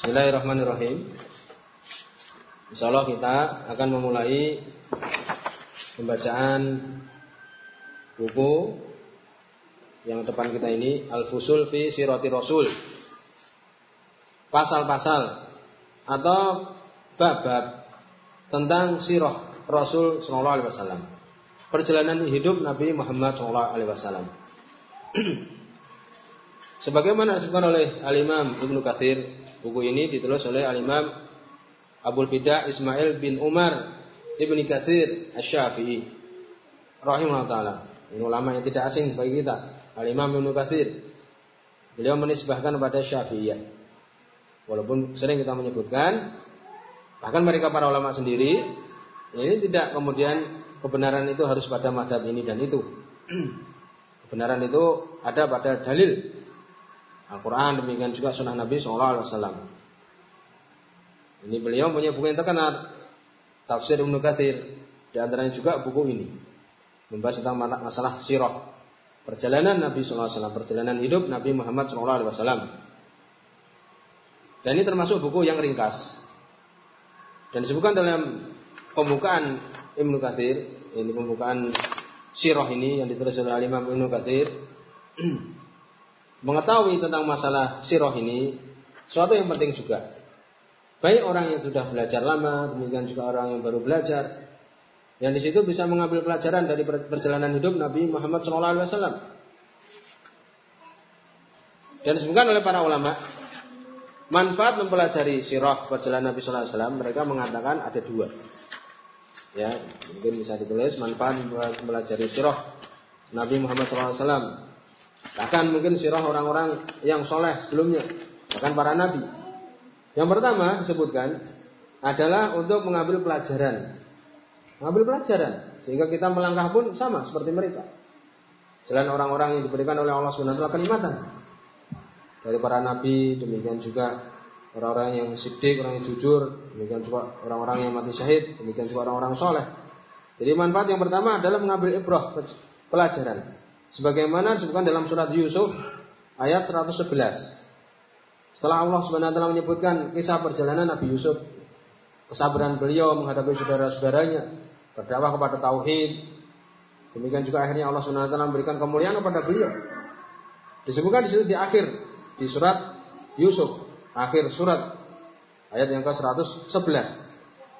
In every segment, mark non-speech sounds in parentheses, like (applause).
Bismillahirrahmanirrahim. Insyaallah kita akan memulai pembacaan buku yang depan kita ini Al-Fusul fi Sirati Rasul. Pasal-pasal atau bab-bab tentang sirah Rasul sallallahu alaihi wasallam. Perjalanan hidup Nabi Muhammad sallallahu alaihi wasallam. (clears throat) Sebagaimana disebutkan oleh Al-Imam Ibnu Katsir, buku ini ditulis oleh Al-Imam Abdul Fida Ismail bin Umar Ibnu Katsir Asy-Syafi'i rahimahullah taala. Ini ulama yang tidak asing bagi kita. Al-Imam Ibnu Katsir. Beliau menisbahkan kepada Syafi'iyah. Walaupun sering kita menyebutkan bahkan mereka para ulama sendiri ini tidak kemudian kebenaran itu harus pada madhab ini dan itu. (clears throat) kebenaran itu ada pada dalil Al-Quran demikian juga sunnah Nabi SAW. Ini beliau punya buku yang terkenal Tafsir Ibnu Katsir di antaranya juga buku ini membahas tentang masalah sirah perjalanan Nabi SAW, perjalanan hidup Nabi Muhammad SAW. Dan ini termasuk buku yang ringkas. Dan disebutkan dalam pembukaan Ibnu Katsir, ini pembukaan sirah ini yang ditulis oleh Imam Ibnu Katsir (clears throat) mengetahui tentang masalah sirah ini suatu yang penting juga. Baik orang yang sudah belajar lama, demikian juga orang yang baru belajar. Yang di situ bisa mengambil pelajaran dari perjalanan hidup Nabi Muhammad SAW. Dan disebutkan oleh para ulama, manfaat mempelajari sirah perjalanan Nabi SAW, mereka mengatakan ada dua. Ya, mungkin bisa ditulis manfaat mempelajari sirah Nabi Muhammad SAW Bahkan mungkin sirah orang-orang yang soleh sebelumnya. Bahkan para nabi. Yang pertama disebutkan adalah untuk mengambil pelajaran. Mengambil pelajaran. Sehingga kita melangkah pun sama seperti mereka. Jalan orang-orang yang diberikan oleh Allah SWT kenikmatan. Dari para nabi, demikian juga orang-orang yang sidik, orang yang jujur, demikian juga orang-orang yang mati syahid, demikian juga orang-orang soleh. Jadi manfaat yang pertama adalah mengambil ibrah, pelajaran. Sebagaimana disebutkan dalam surat Yusuf ayat 111. Setelah Allah Subhanahu wa taala menyebutkan kisah perjalanan Nabi Yusuf, kesabaran beliau menghadapi saudara-saudaranya, berdakwah kepada tauhid. Demikian juga akhirnya Allah Subhanahu wa taala memberikan kemuliaan kepada beliau. Disebutkan di situ di akhir di surat Yusuf, akhir surat ayat yang ke-111.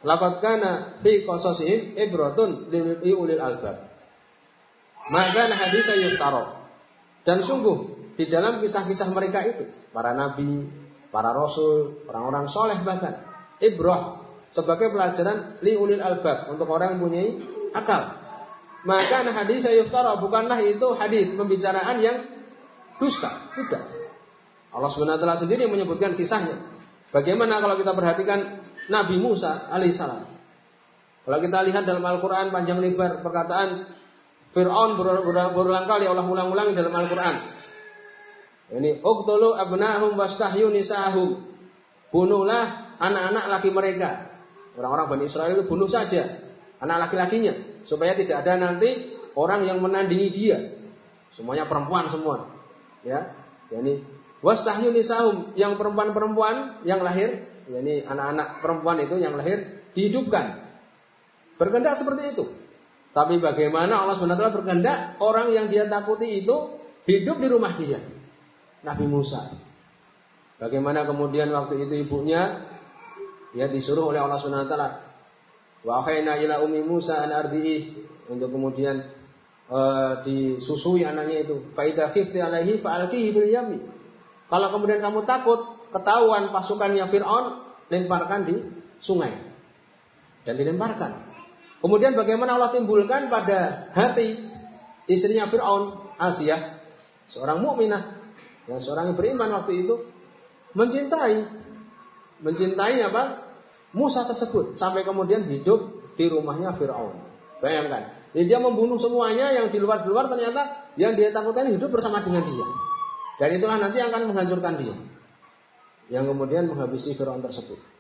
Laqad kana fi qasasihim ibratun lil ulil albab. Maka hadis yuftaro. Dan sungguh di dalam kisah-kisah mereka itu para nabi, para rasul, orang-orang soleh bahkan ibrah sebagai pelajaran li ulil albab untuk orang yang punya akal. Maka hadis yuftaro bukanlah itu hadis pembicaraan yang dusta, tidak. Allah wa sendiri menyebutkan kisahnya. Bagaimana kalau kita perhatikan Nabi Musa alaihissalam. Kalau kita lihat dalam Al-Quran panjang lebar perkataan Fir'aun berulang kali Allah ulang-ulangi dalam Al-Quran. Ini uqtulu abnahum wastahyu nisahum. Bunuhlah anak-anak laki mereka. Orang-orang Bani Israel itu bunuh saja anak laki-lakinya supaya tidak ada nanti orang yang menandingi dia. Semuanya perempuan semua. Ya. Yani wastahyu nisahum yang perempuan-perempuan yang lahir, yani anak-anak perempuan itu yang lahir dihidupkan. Berkehendak seperti itu. Tapi bagaimana Allah SWT berkehendak orang yang dia takuti itu hidup di rumah dia. Nabi Musa. Bagaimana kemudian waktu itu ibunya ya disuruh oleh Allah SWT wa ila ummi Musa an ardihi untuk kemudian uh, disusui anaknya itu. Fa idza khifti alaihi fa'alqihi bil yami. Kalau kemudian kamu takut ketahuan pasukannya Firaun, lemparkan di sungai. Dan dilemparkan. Kemudian bagaimana Allah timbulkan pada hati istrinya Fir'aun, Asia, seorang mukminah, yang seorang yang beriman waktu itu, mencintai, mencintai apa? Musa tersebut sampai kemudian hidup di rumahnya Fir'aun. Bayangkan, jadi dia membunuh semuanya yang di luar-luar ternyata yang dia takutkan hidup bersama dengan dia. Dan itulah nanti akan menghancurkan dia. Yang kemudian menghabisi Fir'aun tersebut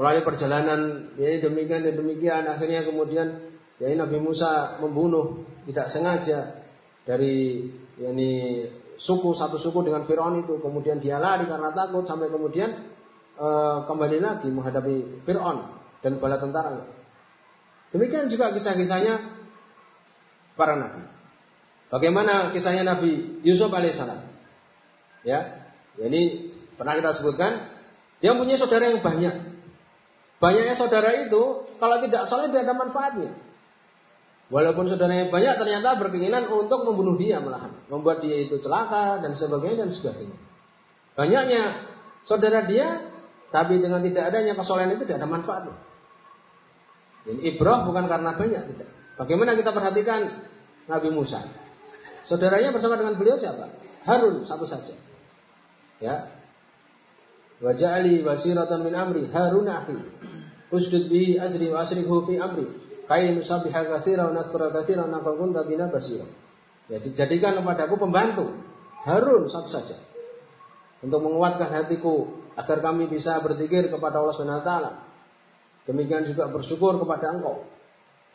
melalui perjalanan ya demikian dan demikian akhirnya kemudian ya Nabi Musa membunuh tidak sengaja dari yakni suku satu suku dengan Firaun itu kemudian dia lari karena takut sampai kemudian e, kembali lagi menghadapi Fir'aun dan bala tentara. Demikian juga kisah-kisahnya para nabi. Bagaimana kisahnya Nabi Yusuf alaihissalam? Ya, ini pernah kita sebutkan, dia punya saudara yang banyak. Banyaknya saudara itu, kalau tidak soleh tidak ada manfaatnya. Walaupun saudaranya banyak, ternyata berkeinginan untuk membunuh dia malahan. Membuat dia itu celaka dan sebagainya dan sebagainya. Banyaknya saudara dia, tapi dengan tidak adanya kesolehan itu tidak ada manfaatnya. Jadi ibrah bukan karena banyak, tidak. Bagaimana kita perhatikan Nabi Musa? Saudaranya bersama dengan beliau siapa? Harun satu saja. Ya. Waja'ali wasiratan min amri Harun akhi. Usdud bihi azri wa asrihu fi amri Kai nusabiha katsira wa nasra katsira wa kunta bina basira. Ya dijadikan kepadaku pembantu Harun satu saja. Untuk menguatkan hatiku agar kami bisa berzikir kepada Allah Subhanahu. Demikian juga bersyukur kepada Engkau.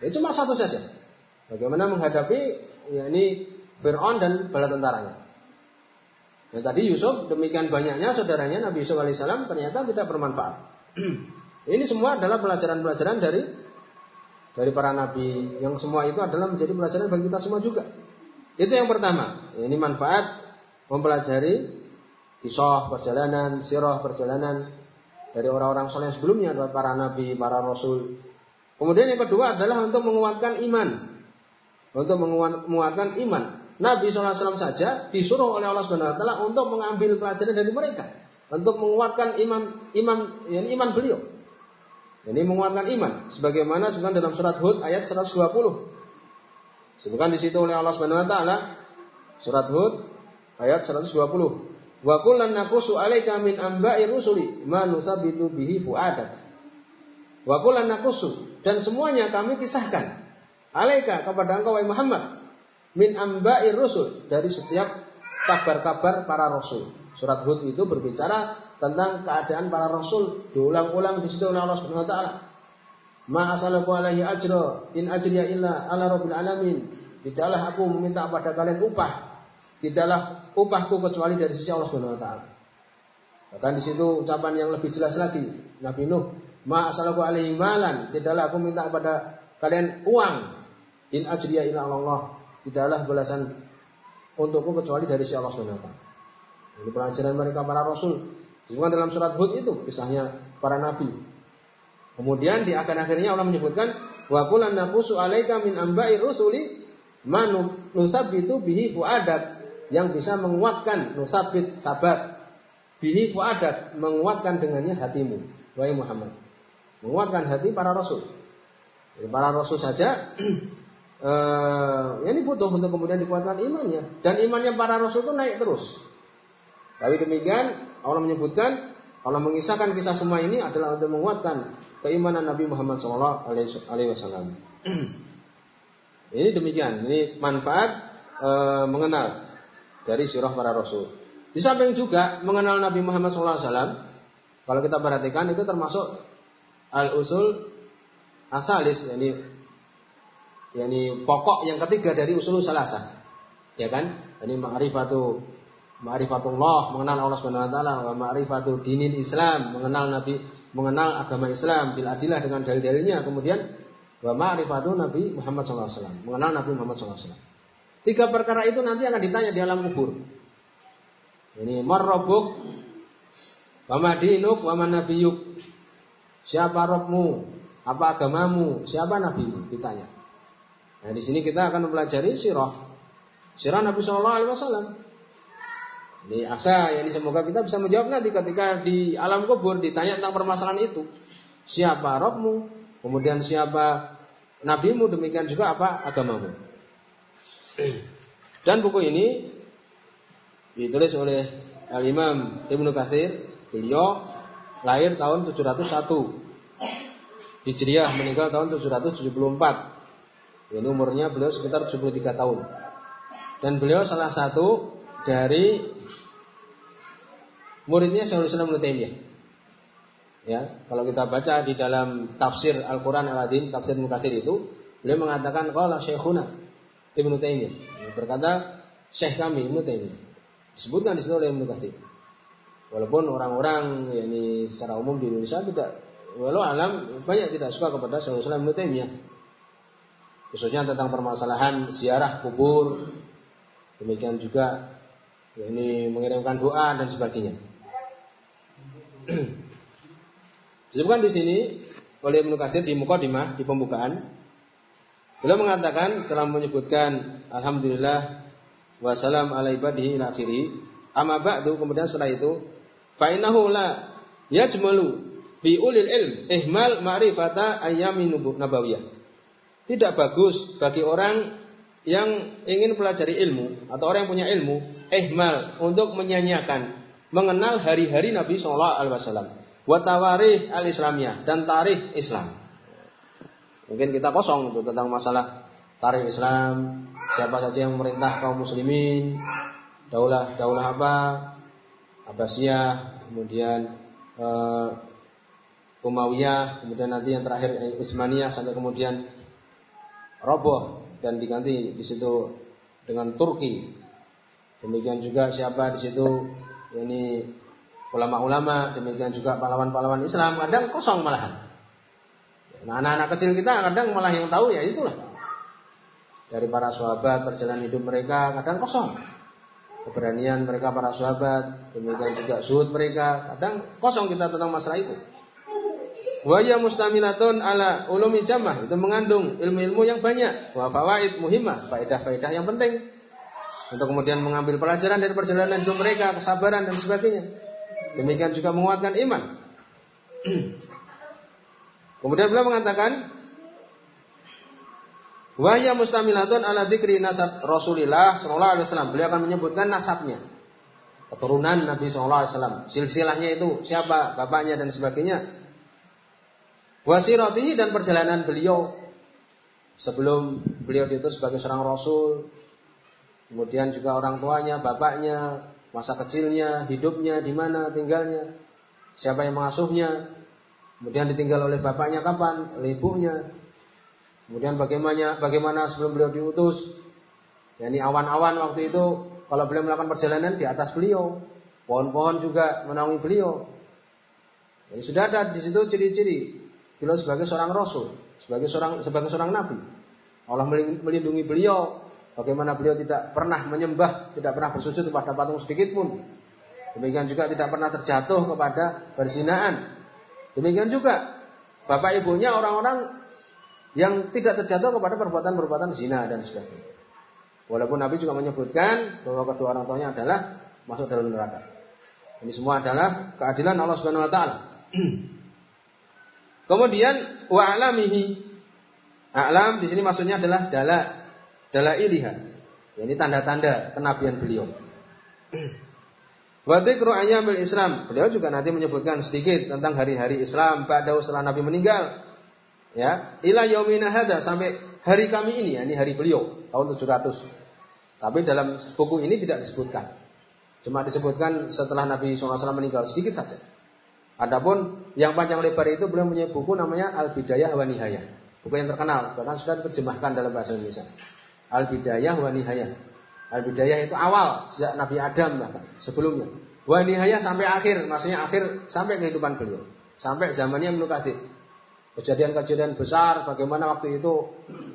Ya cuma satu saja. Bagaimana menghadapi ya ini Fir'aun dan bala tentaranya. Ya tadi Yusuf demikian banyaknya saudaranya Nabi Yusuf alaihissalam ternyata tidak bermanfaat. (clears throat) ini semua adalah pelajaran-pelajaran dari dari para nabi yang semua itu adalah menjadi pelajaran bagi kita semua juga. Itu yang pertama. Ini manfaat mempelajari kisah perjalanan, sirah perjalanan dari orang-orang soleh sebelumnya, para nabi, para rasul. Kemudian yang kedua adalah untuk menguatkan iman. Untuk menguatkan iman. Nabi SAW saja disuruh oleh Allah Subhanahu Wa Taala untuk mengambil pelajaran dari mereka, untuk menguatkan iman iman iman beliau. Ini menguatkan iman. Sebagaimana sebutkan dalam surat Hud ayat 120. Sebutkan di situ oleh Allah Subhanahu wa taala surat Hud ayat 120. Wa kullan naqusu 'alaika min amba'i rusuli ma nusabbitu bihi fu'adak. Wa kullan naqusu dan semuanya kami kisahkan alaika kepada engkau wahai Muhammad min amba'i rusul dari setiap kabar-kabar para rasul. Surat Hud itu berbicara tentang keadaan para rasul diulang-ulang di situ oleh Allah Subhanahu wa taala. Ma asalaku alaihi ajra in ajriya illa ala rabbil alamin. Tidaklah aku meminta pada kalian upah. Tidaklah upahku kecuali dari sisi Allah Subhanahu wa taala. Bahkan di situ ucapan yang lebih jelas lagi. Nabi Nuh, "Ma asalaku alaihi malan." Tidaklah aku minta kepada kalian uang. In ajriya illa Allah. Tidaklah balasan untukku kecuali dari sisi Allah Subhanahu. Ini pelajaran mereka para rasul Disebutkan dalam surat Hud itu kisahnya para nabi. Kemudian di akhir-akhirnya Allah menyebutkan wa qulan naqusu alaika min amba'i rusuli man nusabbitu bihi fuadak yang bisa menguatkan nusabit sabat bihi fuadak menguatkan dengannya hatimu wahai Muhammad. Menguatkan hati para rasul. Para rasul saja (clears throat) eh, ini butuh untuk kemudian dikuatkan imannya dan imannya para rasul itu naik terus. Tapi demikian Allah menyebutkan Allah mengisahkan kisah semua ini adalah untuk menguatkan keimanan Nabi Muhammad SAW. (clears throat) ini demikian. Ini manfaat e, mengenal dari sirah para rasul. Di samping juga mengenal Nabi Muhammad SAW. Kalau kita perhatikan itu termasuk al usul asalis, yani yani pokok yang ketiga dari usul salasa. Ya kan? Ini ma'rifatu ma'rifatullah, mengenal Allah Subhanahu wa taala, wa ma'rifatu dinil Islam, mengenal nabi, mengenal agama Islam bil adilah dengan dalil-dalilnya, kemudian wa ma'rifatu Nabi Muhammad SAW, mengenal Nabi Muhammad SAW. Tiga perkara itu nanti akan ditanya di alam kubur. Ini marrabuk, wa madinuk, wa manabiyuk. Siapa robmu? Apa agamamu? Siapa nabimu? Ditanya. Nah, di sini kita akan mempelajari sirah. Sirah Nabi Shallallahu Alaihi Wasallam. Ini asa, ya ini semoga kita bisa menjawab nanti ketika di alam kubur ditanya tentang permasalahan itu. Siapa Robmu? Kemudian siapa nabimu? Demikian juga apa agamamu. Dan buku ini ditulis oleh Al-Imam Ibnu Katsir. Beliau lahir tahun 701. Hijriah meninggal tahun 774. Ini umurnya beliau sekitar 73 tahun. Dan beliau salah satu dari muridnya Syekhul Islam Ibnu. Ya, kalau kita baca di dalam tafsir Al-Qur'an Al-Azim, tafsir Mukatsir itu, beliau mengatakan qala Syekhuna Ibnu Taimiyah. Berkata Syekh kami Ibnu. Disebutkan di situ oleh Ibnu. Walaupun orang-orang ini secara umum di Indonesia tidak walau alam banyak tidak suka kepada Syekhul Islam Ibnu. Khususnya tentang permasalahan ziarah kubur. Demikian juga ya ini mengirimkan doa dan sebagainya. (clears throat) Disebutkan di sini oleh Ibnu Katsir di mukadimah di pembukaan beliau mengatakan setelah menyebutkan alhamdulillah wassalam ala ibadihi ila akhiri amma ba'du kemudian setelah itu fa innahu la yajmalu fi ulil ilm ihmal ma'rifata ayyamin nabawiyah tidak bagus bagi orang yang ingin pelajari ilmu atau orang yang punya ilmu ihmal untuk menyanyiakan mengenal hari-hari Nabi Shallallahu Alaihi Wasallam watawarih al Islamiyah dan tarikh Islam. Mungkin kita kosong untuk tentang masalah tarikh Islam, siapa saja yang memerintah kaum muslimin, daulah daulah apa, Abbasiyah, kemudian uh, Umayyah, kemudian nanti yang terakhir Utsmaniyah sampai kemudian roboh dan diganti di situ dengan Turki. Demikian juga siapa di situ ini ulama-ulama, demikian juga pahlawan-pahlawan Islam, kadang kosong malahan. Nah, anak-anak kecil kita kadang malah yang tahu ya itulah. Dari para sahabat, perjalanan hidup mereka kadang kosong. Keberanian mereka para sahabat, demikian juga suhud mereka, kadang kosong kita tentang masalah itu. Waya mustamilatun ala ulumi jamah itu mengandung ilmu-ilmu yang banyak. Wa fawaid muhimah, faedah-faedah yang penting. Untuk kemudian mengambil pelajaran dari perjalanan hidup mereka, kesabaran dan sebagainya. Demikian juga menguatkan iman. (clears throat) Kemudian beliau mengatakan, Wahya mustamilatun ala dzikri nasab Rasulillah sallallahu alaihi wasallam. Beliau akan menyebutkan nasabnya. Keturunan Nabi sallallahu alaihi wasallam. Silsilahnya itu siapa, bapaknya dan sebagainya. Wasiratihi dan perjalanan beliau sebelum beliau itu sebagai seorang rasul. Kemudian juga orang tuanya, bapaknya, masa kecilnya, hidupnya, di mana tinggalnya, siapa yang mengasuhnya, kemudian ditinggal oleh bapaknya kapan, oleh ibunya, kemudian bagaimana bagaimana sebelum beliau diutus, ya ini awan-awan waktu itu kalau beliau melakukan perjalanan di atas beliau, pohon-pohon juga menaungi beliau. Jadi sudah ada di situ ciri-ciri beliau sebagai seorang rasul, sebagai seorang sebagai seorang nabi. Allah melindungi beliau Bagaimana beliau tidak pernah menyembah, tidak pernah bersujud kepada patung sedikit pun. Demikian juga tidak pernah terjatuh kepada berzinaan. Demikian juga bapak ibunya orang-orang yang tidak terjatuh kepada perbuatan-perbuatan zina dan sebagainya. Walaupun Nabi juga menyebutkan bahwa kedua orang tuanya adalah masuk dalam neraka. Ini semua adalah keadilan Allah Subhanahu wa taala. (clears throat) Kemudian wa alamihi. Alam di sini maksudnya adalah dalal dalailiha. Ini tanda-tanda kenabian beliau. Wa dzikru ayyamil Islam. Beliau juga nanti menyebutkan sedikit tentang hari-hari Islam pada setelah Nabi meninggal. Ya, ila yaumina hada sampai hari kami ini, ya, ini hari beliau tahun 700. Tapi dalam buku ini tidak disebutkan. Cuma disebutkan setelah Nabi SAW meninggal sedikit saja. Adapun yang panjang lebar itu beliau punya buku namanya Al Bidayah wa Nihayah. Buku yang terkenal, bahkan sudah diterjemahkan dalam bahasa Indonesia. Al-bidayah wa nihayah. Al-bidayah itu awal sejak Nabi Adam bahkan sebelumnya. Wa nihayah sampai akhir, maksudnya akhir sampai kehidupan beliau. Sampai zamannya Ibnu Katsir. Kejadian-kejadian besar bagaimana waktu itu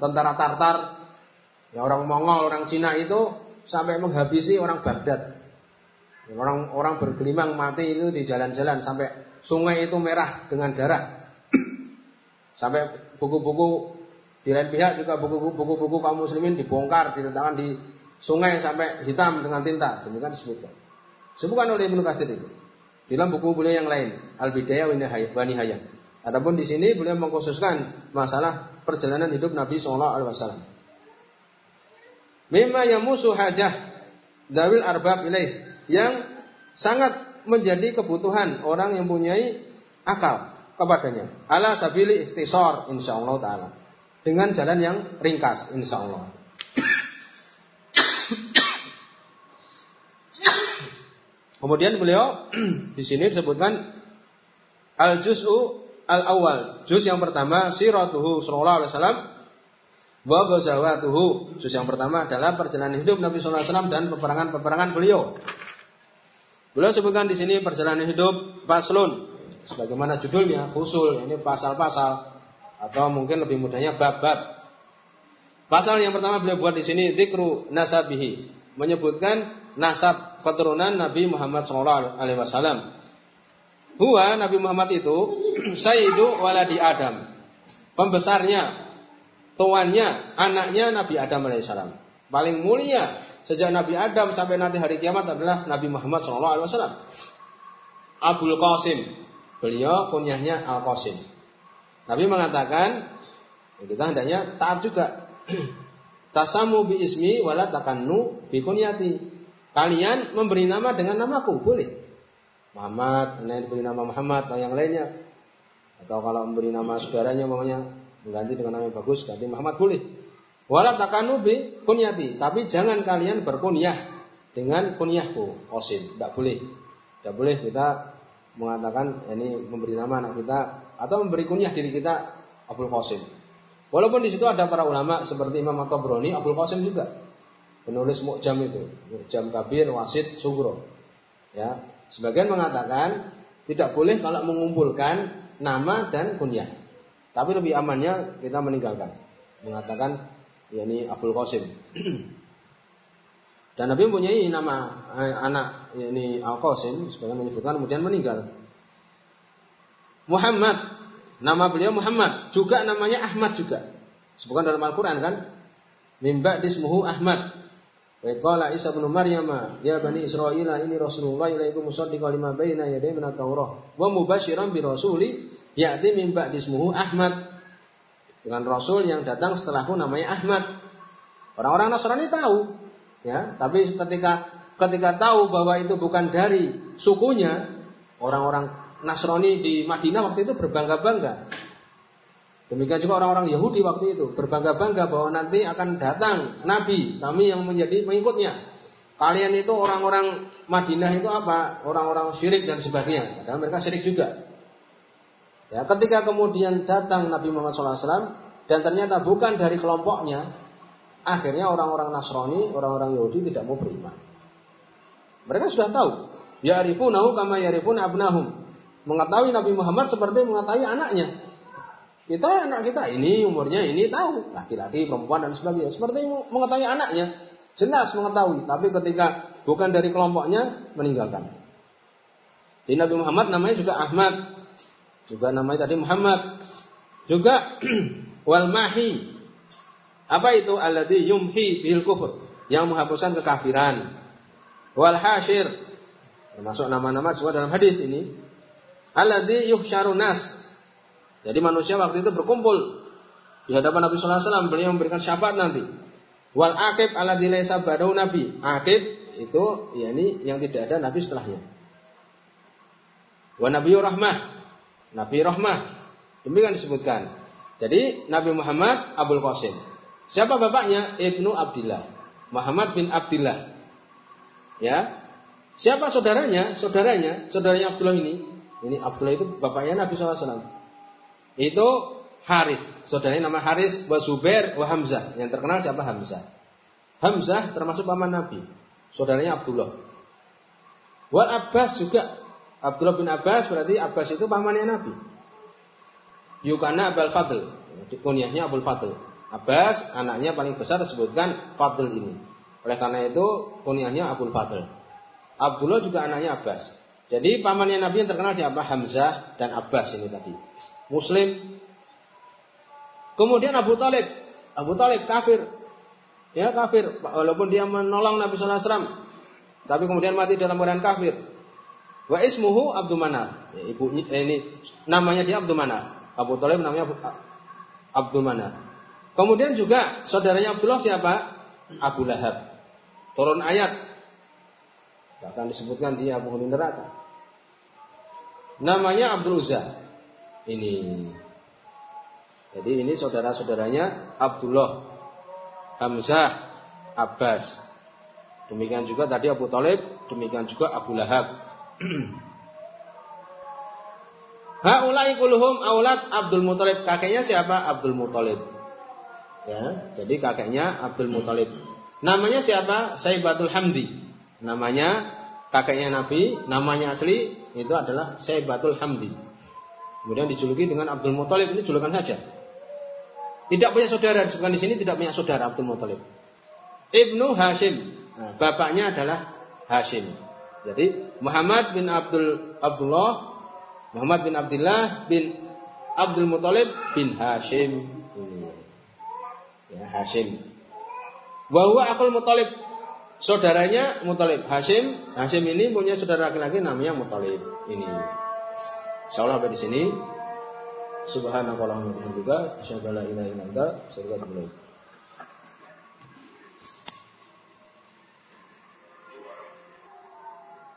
tentara Tartar ya orang Mongol, orang Cina itu sampai menghabisi orang Baghdad. Orang-orang bergelimang mati itu di jalan-jalan sampai sungai itu merah dengan darah. (clears throat) sampai buku-buku di lain pihak juga buku-buku kaum muslimin dibongkar, diletakkan di sungai sampai hitam dengan tinta. Demikian disebutkan. Disebutkan oleh Ibnu Katsir itu. Dalam buku beliau yang lain, Al-Bidayah wa Nihayah. Adapun di sini beliau mengkhususkan masalah perjalanan hidup Nabi Shallallahu Alaihi Wasallam. Mimma yang musuh hajah dawil arbab ilaih yang sangat menjadi kebutuhan orang yang punyai akal kepadanya. Ala sabili ikhtisar insyaallah taala dengan jalan yang ringkas insya Allah. Kemudian beliau (clears throat) di sini disebutkan al juz'u al awal. Juz yang pertama siratuhu sallallahu alaihi wasallam wa ghazawatuhu. Juz yang pertama adalah perjalanan hidup Nabi sallallahu alaihi wasallam dan peperangan-peperangan beliau. Beliau sebutkan di sini perjalanan hidup Faslun. Sebagaimana judulnya, fusul. Ini pasal-pasal. Atau mungkin lebih mudahnya bab-bab. Pasal yang pertama beliau buat di sini dikru nasabihi. Menyebutkan nasab keturunan Nabi Muhammad SAW. Huwa Nabi Muhammad itu (clears throat) Sayyidu waladi Adam. Pembesarnya, tuannya, anaknya Nabi Adam alaihissalam. Paling mulia sejak Nabi Adam sampai nanti hari kiamat adalah Nabi Muhammad SAW. Abdul Qasim. Beliau kunyahnya Al Qasim. Nabi mengatakan kita hendaknya taat juga. (clears throat) Tasamu bi ismi wala takannu bi kunyati. Kalian memberi nama dengan namaku, boleh. Muhammad, yang diberi nama Muhammad atau yang lainnya. Atau kalau memberi nama saudaranya mamanya mengganti dengan nama yang bagus, ganti Muhammad boleh. Wala takanu bi kunyati, tapi jangan kalian berkunyah dengan kunyahku, Qasim. Tidak boleh. Tidak boleh kita mengatakan ini memberi nama anak kita atau memberi kunyah diri kita Abdul Qasim. Walaupun di situ ada para ulama seperti Imam At-Tabrani, Abdul Qasim juga penulis Mu'jam itu, Mu'jam Kabir, Wasid, Sugro. Ya, sebagian mengatakan tidak boleh kalau mengumpulkan nama dan kunyah. Tapi lebih amannya kita meninggalkan. Mengatakan yakni Abdul Qasim. Dan Nabi mempunyai nama eh, anak yakni Al Qasim sebagai menyebutkan kemudian meninggal. Muhammad nama beliau Muhammad juga namanya Ahmad juga. Sebutkan dalam Al-Qur'an kan? Mimba dismuhu Ahmad. Wa Isa bin Maryam ya bani Israil ini Rasulullah ilaikum musaddiqan lima baina yaday min at-Taurah wa mubasyiran bi rasuli ya'ti min ba'di ismuhu Ahmad dengan Rasul yang datang setelahku namanya Ahmad. Orang-orang Nasrani tahu, ya. Tapi ketika ketika tahu bahwa itu bukan dari sukunya, orang-orang Nasrani di Madinah waktu itu berbangga-bangga. Demikian juga orang-orang Yahudi waktu itu berbangga-bangga bahwa nanti akan datang Nabi kami yang menjadi pengikutnya. Kalian itu orang-orang Madinah itu apa? Orang-orang syirik dan sebagainya. Padahal mereka syirik juga. Ya, ketika kemudian datang Nabi Muhammad SAW dan ternyata bukan dari kelompoknya, akhirnya orang-orang Nasrani, orang-orang Yahudi tidak mau beriman. Mereka sudah tahu. Ya arifunahu kama yarifun abnahum. Mengetahui Nabi Muhammad seperti mengetahui anaknya. Kita anak kita ini umurnya ini tahu laki-laki, perempuan dan sebagainya. Seperti mengetahui anaknya, jelas mengetahui. Tapi ketika bukan dari kelompoknya meninggalkan. Jadi Nabi Muhammad namanya juga Ahmad, juga namanya tadi Muhammad. Juga (clears throat) wal mahi. Apa itu? Alladhi yumhi bil kufur. Yang menghapuskan kekafiran. Wal hashir. Termasuk nama-nama semua dalam hadis ini. Alladhi yuhsyarun nas. Jadi manusia waktu itu berkumpul di hadapan Nabi Sallallahu Alaihi Wasallam. Beliau memberikan syafaat nanti. Wal akib ala laisa badau nabi. Akib itu yakni yang tidak ada nabi setelahnya. Wa nabiyur rahmah Nabi Rahmah. Demikian disebutkan. Jadi Nabi Muhammad Abdul Qasim. Siapa bapaknya? Ibnu Abdullah. Muhammad bin Abdullah. Ya. Siapa saudaranya? Saudaranya, saudaranya Abdullah ini. Ini Abdullah itu bapaknya Nabi SAW. Itu Haris. Saudaranya nama Haris wa Zubair wa Hamzah. Yang terkenal siapa Hamzah? Hamzah termasuk paman Nabi. Saudaranya Abdullah. Wal Abbas juga Abdullah bin Abbas berarti Abbas itu pamannya Nabi. Yukana Abul Fadl. Kunyahnya Abul Fadl. Abbas anaknya paling besar disebutkan Fadl ini. Oleh karena itu kunyahnya Abul Fadl. Abdullah juga anaknya Abbas. Jadi pamannya Nabi yang terkenal siapa? Hamzah dan Abbas ini tadi. Muslim. Kemudian Abu Talib. Abu Talib kafir. Ya kafir. Walaupun dia menolong Nabi SAW. Tapi kemudian mati dalam keadaan kafir. Wa ismuhu Abdul Manaf. Ya, ibu eh, ini namanya dia Abdul Manaf. Abu Thalib namanya Abdul Manaf. Kemudian juga saudaranya Abdullah siapa? Abu Lahab. Turun ayat. Bahkan disebutkan dia penghuni neraka. Namanya Abdul Uzza. Ini. Jadi ini saudara-saudaranya Abdullah, Hamzah, Abbas. Demikian juga tadi Abu Talib, demikian juga Abu Lahab. (clears throat) Haulai kulhum aulad Abdul Muthalib. Kakeknya siapa? Abdul Muthalib. Ya, jadi kakeknya Abdul Muthalib. Namanya siapa? Saibatul Hamdi. Namanya kakeknya Nabi, namanya asli itu adalah Saibatul Hamdi. Kemudian dijuluki dengan Abdul Muthalib ini julukan saja. Tidak punya saudara disebutkan di sini tidak punya saudara Abdul Muthalib. Ibnu Hashim. Nah, bapaknya adalah Hashim. Jadi Muhammad bin Abdul Abdullah, Muhammad bin Abdullah bin Abdul Muthalib bin Hashim. Ya, Hashim. Bahwa akul Muthalib saudaranya Muthalib Hashim. Hashim ini punya saudara laki-laki namanya Muthalib. Ini. Insyaallah sampai di sini. Subhanakallahumma wa bihamdika asyhadu an la ilaha